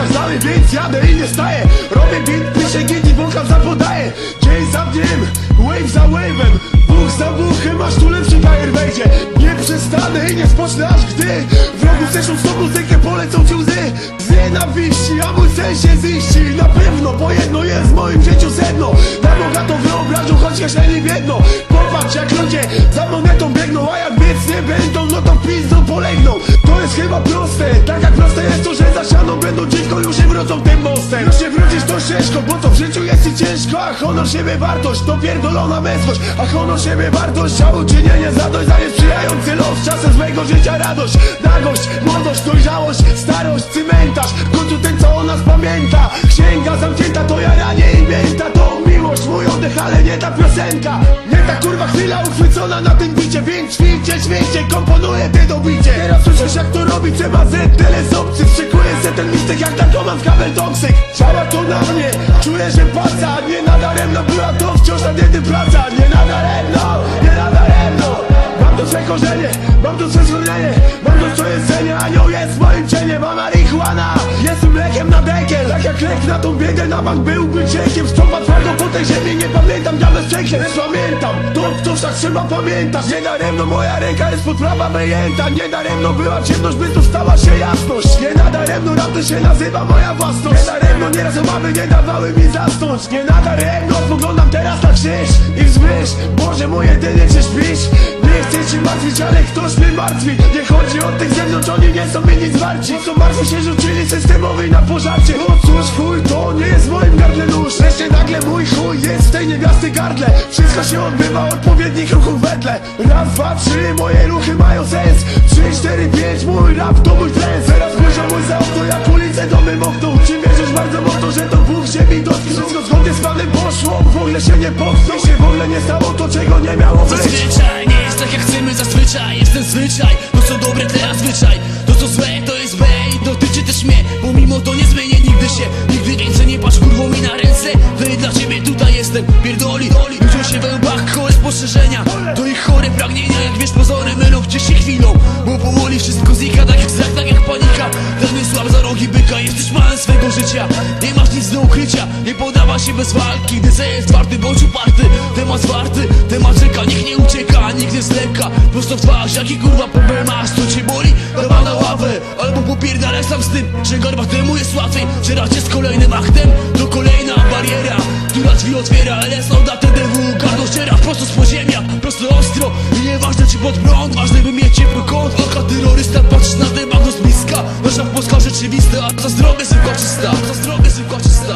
stoję, więc jadę i nie staję. Robię beat, piszę git i wokal zapodaję Dzień za dniem, wave za wave'em. Buch za buchem, aż tu lepszy bajer wejdzie. Nie przestanę i nie spocznę aż gdy Wrogu zeszą z tą muzykę, polecą ci łzy. Z nienawiści, a mój sen się ziści. Na pewno, bo jedno jest w moim życiu sedno. Na bogato wyobrażą, choć kieszeni biedno. Popatrz jak ludzie za monetą biegną A jak biec nie będą, no to pizdą polegną. To jest chyba proste, tak jak proste jest to, że za ścianą będą dziwko Już się wrócą tym mostem Już się wrócisz to ciężko, bo to w życiu jest i ciężko. A honor siebie wartość, to pierdolona męskość A honor siebie wartość, a uczynienie zadość Za niesprzyjający los, czasem złego życia radość Nagość, młodość, dojrzałość, starość, cymentarz W końcu ten co o nas pamięta. Księga zamknięta, to jaranie i mięta To miłość, mój oddech, ale nie ta piosenka. Nie ta kurwa chwila uchwycona na tym bicie. Więc ćwiczę, ćwiczę, komponuję te dobicie. Teraz słyszysz jak to robi tyle z w kabel toksyk Działa to na mnie, czuję, że paca Nie nadaremno była to wciąż na diety praca. Nie nadaremno, nie nadaremno Mam to swe korzenie, mam to swe schronienie Mam to co jedzenie, anioł jest moim cieniem A marihuana jest mlekiem na dekiel Tak jak lek na tą biedę na bank byłby ciekiem. Po tej ziemi, nie pamiętam ciekiem Lecz pamiętam, to wciąż tak trzeba pamiętać Nie daremno moja ręka jest pod prawa wyjęta. Nie daremno była ciemność, by tu stała się jasność. Nie nadaremno rap to się nazywa moja własność. Nie daremno nieraz obawy nie dawały mi zasnąć. Nie nadaremno spoglądam teraz na krzyż I wzmysz, Boże mój jedyny czy śpisz? Nie chcę cię martwić, ale ktoś mnie martwi. Nie chodzi o tych zewnątrz, oni nie są mi nic warci. Co martwi się rzucili systemowi na pożarcie. No cóż chuj, to się odbywa odpowiednich ruchów wedle Raz, dwa, trzy, moje ruchy mają sens. Trzy, cztery, pięć, mój rap to mój trend Teraz spojrzał mój za okno, jak ulicę domem okną Czy wierzysz bardzo mocno, że to Bóg ziemi dotknął? Wszystko zgodnie z planem poszło, w ogóle się nie I się w ogóle nie stało to, czego nie miało być. Zazwyczaj nie jest tak jak chcemy zazwyczaj. Jest ten zwyczaj, spostrzeżenia To ich chore pragnienia jak wiesz pozory mylą gdzieś się chwilą. Bo powoli wszystko znika tak jak strach, tak jak panika. Ten słab za rogi byka Jesteś manem swego życia. Nie masz nic do ukrycia Nie podawa się bez walki. Se jest twardy bądź uparty. Temat zwarty, temat czeka Nikt nie ucieka, nikt nie zleka. Prosto w twarz, jaki kurwa problem masz Co cię boli? Dawaj na ławę Albo popierdalaj sam z tym Że garba temu jest łatwiej. Żerać z kolejnym aktem To kolejna bariera Która drzwi otwiera LS da TDW Gardło ściera prosto z podziemia Prosto ostro I nieważne czy pod prąd Ważne by mieć ciepły kąt. Oka terrorysta Patrzysz na temat z bliska. Nasza polska rzeczywista A za zdrowie zwykła czysta. Za zdrowie zwykła czysta